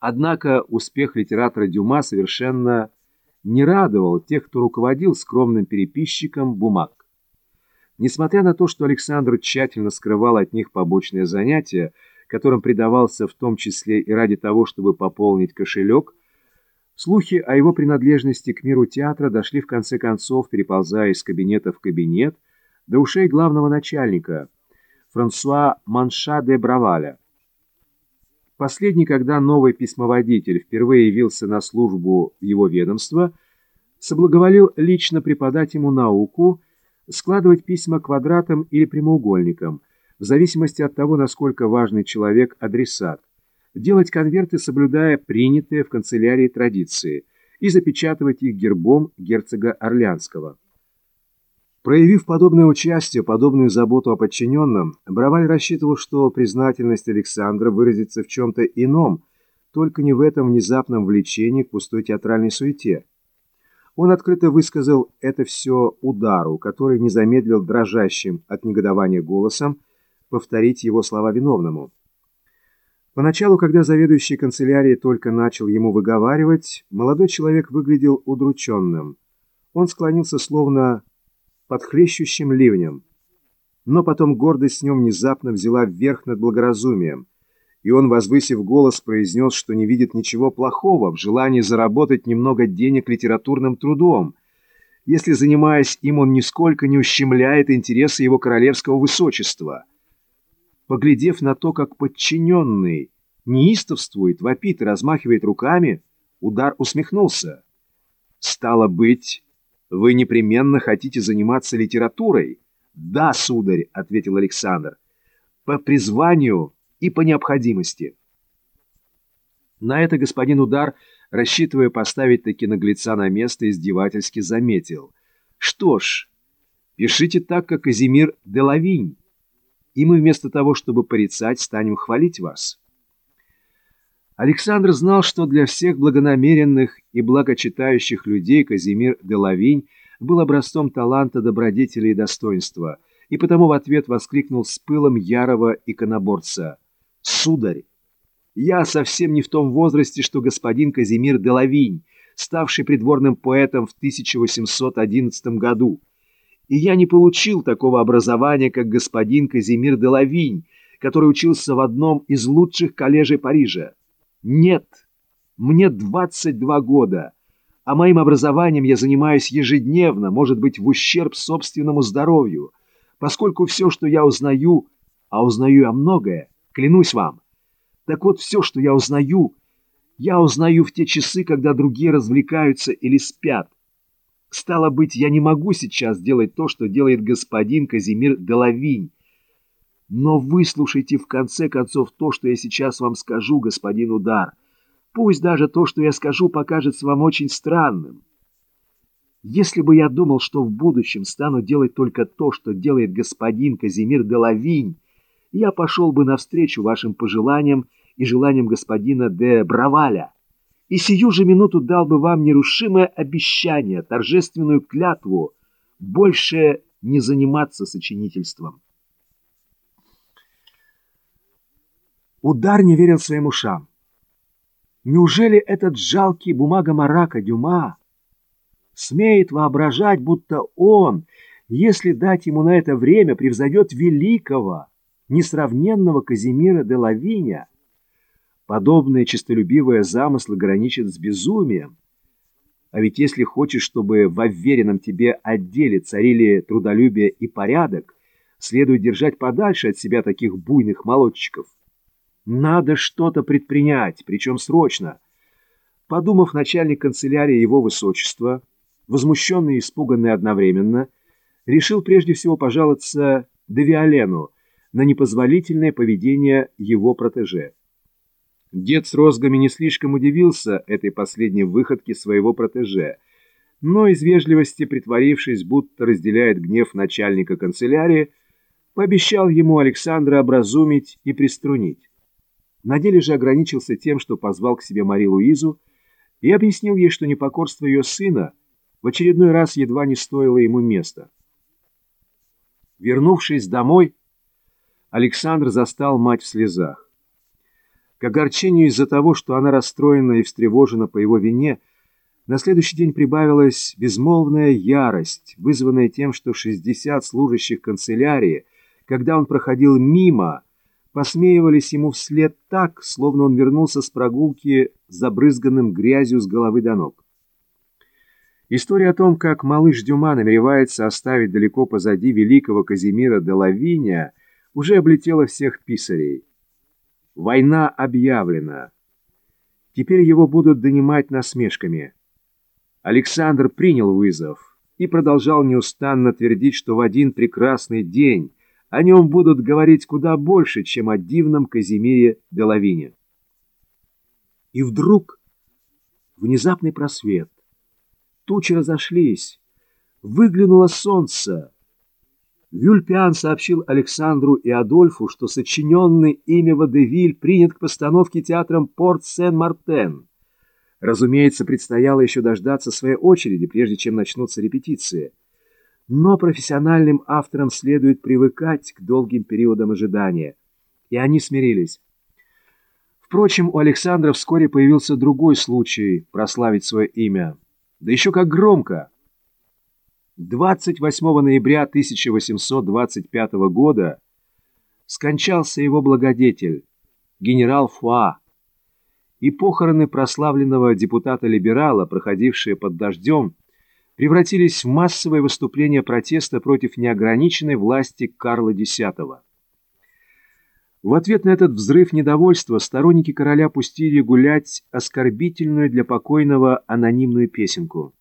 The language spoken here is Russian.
Однако успех литератора Дюма совершенно не радовал тех, кто руководил скромным переписчиком бумаг. Несмотря на то, что Александр тщательно скрывал от них побочные занятия, которым предавался в том числе и ради того, чтобы пополнить кошелек, слухи о его принадлежности к миру театра дошли в конце концов, переползая из кабинета в кабинет, до ушей главного начальника, Франсуа Манша де Браваля. Последний, когда новый письмоводитель впервые явился на службу в его ведомство, соблаговолил лично преподать ему науку, складывать письма квадратом или прямоугольником, в зависимости от того, насколько важный человек адресат, делать конверты, соблюдая принятые в канцелярии традиции, и запечатывать их гербом герцога Орлянского. Проявив подобное участие, подобную заботу о подчиненном, Браваль рассчитывал, что признательность Александра выразится в чем-то ином, только не в этом внезапном влечении к пустой театральной суете. Он открыто высказал это все удару, который не замедлил дрожащим от негодования голосом повторить его слова виновному. Поначалу, когда заведующий канцелярией только начал ему выговаривать, молодой человек выглядел удрученным. Он склонился словно под хлещущим ливнем. Но потом гордость в нем внезапно взяла вверх над благоразумием, и он, возвысив голос, произнес, что не видит ничего плохого в желании заработать немного денег литературным трудом, если, занимаясь им, он нисколько не ущемляет интересы его королевского высочества. Поглядев на то, как подчиненный неистовствует, вопит и размахивает руками, удар усмехнулся. «Стало быть...» Вы непременно хотите заниматься литературой? Да, сударь, ответил Александр. По призванию и по необходимости. На это господин Удар, рассчитывая поставить таки наглеца на место, издевательски заметил. Что ж, пишите так, как Казимир Делавинь, и мы вместо того, чтобы порицать, станем хвалить вас. Александр знал, что для всех благонамеренных и благочитающих людей Казимир де Лавинь был образцом таланта, добродетели и достоинства, и потому в ответ воскликнул с пылом ярого иконоборца «Сударь, я совсем не в том возрасте, что господин Казимир де Лавинь, ставший придворным поэтом в 1811 году, и я не получил такого образования, как господин Казимир де Лавинь, который учился в одном из лучших коллежей Парижа. Нет, мне 22 года, а моим образованием я занимаюсь ежедневно, может быть, в ущерб собственному здоровью, поскольку все, что я узнаю, а узнаю я многое, клянусь вам. Так вот, все, что я узнаю, я узнаю в те часы, когда другие развлекаются или спят. Стало быть, я не могу сейчас делать то, что делает господин Казимир Делавинь, но выслушайте в конце концов то, что я сейчас вам скажу, господин Удар. Пусть даже то, что я скажу, покажется вам очень странным. Если бы я думал, что в будущем стану делать только то, что делает господин Казимир де Лавинь, я пошел бы навстречу вашим пожеланиям и желаниям господина де Браваля, и сию же минуту дал бы вам нерушимое обещание, торжественную клятву, больше не заниматься сочинительством. Удар не верил своим ушам. Неужели этот жалкий бумага-марака Дюма смеет воображать, будто он, если дать ему на это время, превзойдет великого, несравненного Казимира де Лавиня? Подобные честолюбивые замыслы граничат с безумием. А ведь если хочешь, чтобы в уверенном тебе отделе царили трудолюбие и порядок, следует держать подальше от себя таких буйных молодчиков. Надо что-то предпринять, причем срочно. Подумав, начальник канцелярии его высочества, возмущенный и испуганный одновременно, решил прежде всего пожаловаться Девиолену на непозволительное поведение его протеже. Дед с розгами не слишком удивился этой последней выходке своего протеже, но из вежливости, притворившись, будто разделяет гнев начальника канцелярии, пообещал ему Александра образумить и приструнить. На деле же ограничился тем, что позвал к себе Мари Луизу и объяснил ей, что непокорство ее сына в очередной раз едва не стоило ему места. Вернувшись домой, Александр застал мать в слезах. К огорчению из-за того, что она расстроена и встревожена по его вине, на следующий день прибавилась безмолвная ярость, вызванная тем, что 60 служащих канцелярии, когда он проходил мимо, посмеивались ему вслед так, словно он вернулся с прогулки забрызганным грязью с головы до ног. История о том, как малыш Дюма намеревается оставить далеко позади великого Казимира де Лавиния, уже облетела всех писарей. Война объявлена. Теперь его будут донимать насмешками. Александр принял вызов и продолжал неустанно твердить, что в один прекрасный день о нем будут говорить куда больше, чем о дивном Казимире де Лавине. И вдруг внезапный просвет. Тучи разошлись, выглянуло солнце. Вюльпиан сообщил Александру и Адольфу, что сочиненный ими Водевиль принят к постановке театром Порт-Сен-Мартен. Разумеется, предстояло еще дождаться своей очереди, прежде чем начнутся репетиции. Но профессиональным авторам следует привыкать к долгим периодам ожидания. И они смирились. Впрочем, у Александра вскоре появился другой случай прославить свое имя. Да еще как громко! 28 ноября 1825 года скончался его благодетель, генерал Фуа, и похороны прославленного депутата-либерала, проходившие под дождем, превратились в массовое выступление протеста против неограниченной власти Карла X. В ответ на этот взрыв недовольства сторонники короля пустили гулять оскорбительную для покойного анонимную песенку.